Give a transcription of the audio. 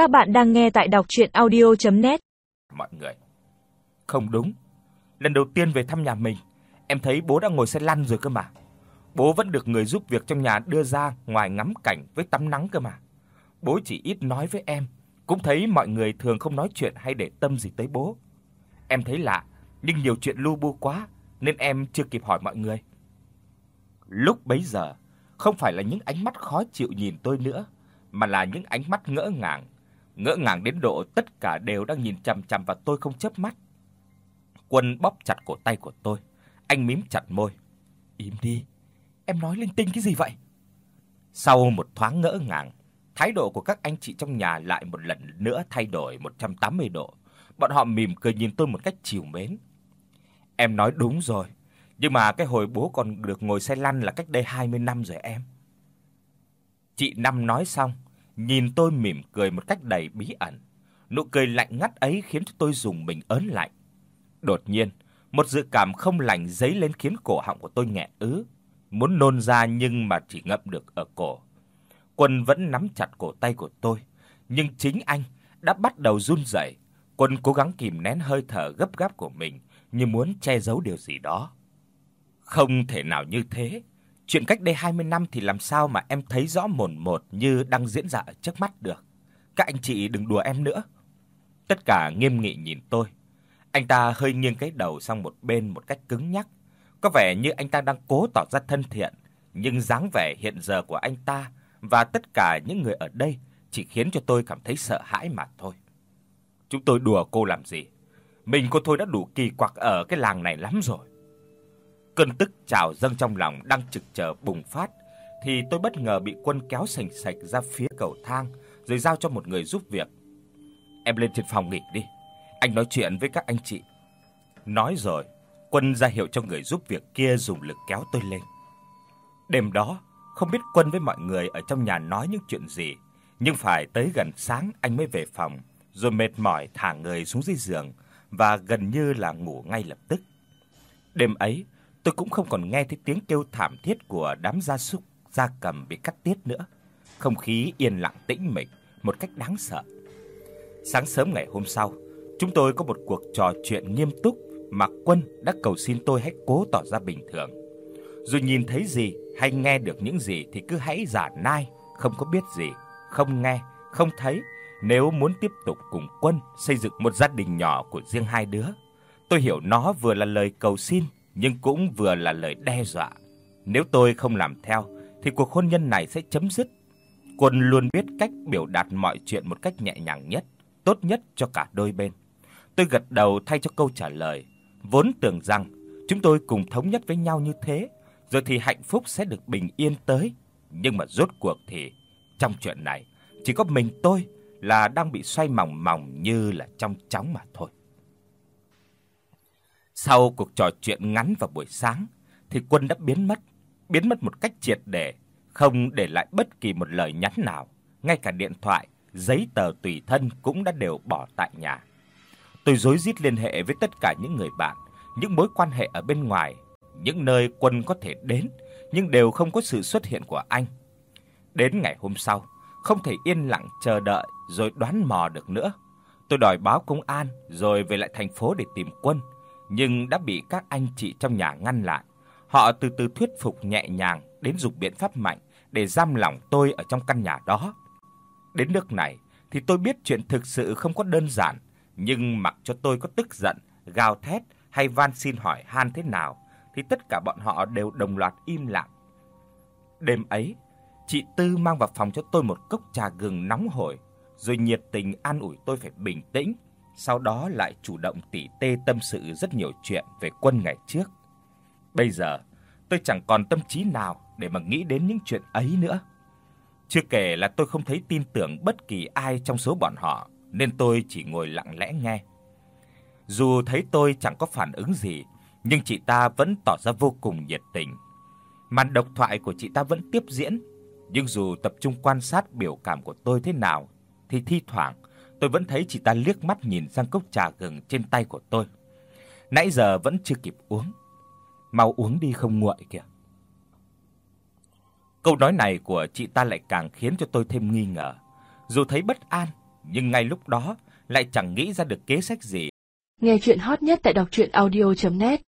Các bạn đang nghe tại đọc audio net Mọi người. Không đúng. Lần đầu tiên về thăm nhà mình, em thấy bố đã ngồi xe lăn rồi cơ mà. Bố vẫn được người giúp việc trong nhà đưa ra ngoài ngắm cảnh với tắm nắng cơ mà. Bố chỉ ít nói với em, cũng thấy mọi người thường không nói chuyện hay để tâm gì tới bố. Em thấy lạ, nhưng nhiều chuyện lu bu quá nên em chưa kịp hỏi mọi người. Lúc bấy giờ, không phải là những ánh mắt khó chịu nhìn tôi nữa, mà là những ánh mắt ngỡ ngàng, ngỡ ngàng đến độ tất cả đều đang nhìn chằm chằm vào tôi không chớp mắt. Quân bóp chặt cổ tay của tôi, anh mím chặt môi. "Im đi, em nói linh tinh cái gì vậy?" Sau một thoáng ngỡ ngàng, thái độ của các anh chị trong nhà lại một lần nữa thay đổi 180 độ. Bọn họ mỉm cười nhìn tôi một cách trìu mến. Em nói đúng rồi, nhưng mà cái hồi bố còn được ngồi xe lăn là cách đây 20 năm rồi em. Chị Năm nói xong, nhìn tôi mỉm cười một cách đầy bí ẩn. Nụ cười lạnh ngắt ấy khiến cho tôi dùng mình ớn lạnh. Đột nhiên, một dự cảm không lành dấy lên khiến cổ họng của tôi nghẹn ứ, muốn nôn ra nhưng mà chỉ ngậm được ở cổ. Quân vẫn nắm chặt cổ tay của tôi, nhưng chính anh đã bắt đầu run rẩy. Quân cố gắng kìm nén hơi thở gấp gáp của mình, như muốn che giấu điều gì đó. Không thể nào như thế. Chuyện cách đây 20 năm thì làm sao mà em thấy rõ mồn một như đang diễn ra ở trước mắt được. Các anh chị đừng đùa em nữa. Tất cả nghiêm nghị nhìn tôi. Anh ta hơi nghiêng cái đầu sang một bên một cách cứng nhắc, có vẻ như anh ta đang cố tỏ ra thân thiện, nhưng dáng vẻ hiện giờ của anh ta và tất cả những người ở đây chỉ khiến cho tôi cảm thấy sợ hãi mà thôi. Chúng tôi đùa cô làm gì? Mình cô thôi đã đủ kỳ quặc ở cái làng này lắm rồi. Cơn tức trào dâng trong lòng đang trực chờ bùng phát thì tôi bất ngờ bị Quân kéo sành sạch ra phía cầu thang rồi giao cho một người giúp việc. Em lên trên phòng nghỉ đi, anh nói chuyện với các anh chị. Nói rồi, Quân ra hiệu cho người giúp việc kia dùng lực kéo tôi lên. Đêm đó, không biết Quân với mọi người ở trong nhà nói những chuyện gì, nhưng phải tới gần sáng anh mới về phòng, rồi mệt mỏi thả người xuống dưới giường và gần như là ngủ ngay lập tức. Đêm ấy, tôi cũng không còn nghe thấy tiếng kêu thảm thiết của đám gia súc, gia cầm bị cắt tiết nữa. Không khí yên lặng tĩnh mịch một cách đáng sợ. Sáng sớm ngày hôm sau, chúng tôi có một cuộc trò chuyện nghiêm túc mà Quân đã cầu xin tôi hãy cố tỏ ra bình thường. Dù nhìn thấy gì hay nghe được những gì thì cứ hãy giả nai, không có biết gì, không nghe, không thấy nếu muốn tiếp tục cùng Quân xây dựng một gia đình nhỏ của riêng hai đứa. Tôi hiểu nó vừa là lời cầu xin nhưng cũng vừa là lời đe dọa. Nếu tôi không làm theo thì cuộc hôn nhân này sẽ chấm dứt. Quân luôn biết cách biểu đạt mọi chuyện một cách nhẹ nhàng nhất, tốt nhất cho cả đôi bên. Tôi gật đầu thay cho câu trả lời, vốn tưởng rằng chúng tôi cùng thống nhất với nhau như thế, rồi thì hạnh phúc sẽ được bình yên tới, nhưng mà rốt cuộc thì trong chuyện này chỉ có mình tôi là đang bị xoay mòng mòng như là trong chóng mà thôi. Sau cuộc trò chuyện ngắn vào buổi sáng thì Quân đã biến mất, biến mất một cách triệt để, không để lại bất kỳ một lời nhắn nào, ngay cả điện thoại, giấy tờ tùy thân cũng đã đều bỏ tại nhà. Tôi rối rít liên hệ với tất cả những người bạn, những mối quan hệ ở bên ngoài, những nơi Quân có thể đến nhưng đều không có sự xuất hiện của anh. Đến ngày hôm sau, không thể yên lặng chờ đợi rồi đoán mò được nữa. Tôi đòi báo công an rồi về lại thành phố để tìm Quân nhưng đã bị các anh chị trong nhà ngăn lại. Họ từ từ thuyết phục nhẹ nhàng đến dùng biện pháp mạnh để giam lỏng tôi ở trong căn nhà đó. Đến nước này thì tôi biết chuyện thực sự không có đơn giản, nhưng mặc cho tôi có tức giận, gào thét hay van xin hỏi han thế nào thì tất cả bọn họ đều đồng loạt im lặng. Đêm ấy, chị Tư mang vào phòng cho tôi một cốc trà gừng nóng hổi, rồi nhiệt tình an ủi tôi phải bình tĩnh sau đó lại chủ động tỉ tê tâm sự rất nhiều chuyện về quân ngày trước. Bây giờ, tôi chẳng còn tâm trí nào để mà nghĩ đến những chuyện ấy nữa. Chưa kể là tôi không thấy tin tưởng bất kỳ ai trong số bọn họ, nên tôi chỉ ngồi lặng lẽ nghe. Dù thấy tôi chẳng có phản ứng gì, nhưng chị ta vẫn tỏ ra vô cùng nhiệt tình. Màn độc thoại của chị ta vẫn tiếp diễn, nhưng dù tập trung quan sát biểu cảm của tôi thế nào thì thi thoảng tôi vẫn thấy chị ta liếc mắt nhìn sang cốc trà gừng trên tay của tôi. Nãy giờ vẫn chưa kịp uống. Mau uống đi không nguội kìa. Câu nói này của chị ta lại càng khiến cho tôi thêm nghi ngờ. Dù thấy bất an, nhưng ngay lúc đó lại chẳng nghĩ ra được kế sách gì. Nghe truyện hot nhất tại doctruyenaudio.net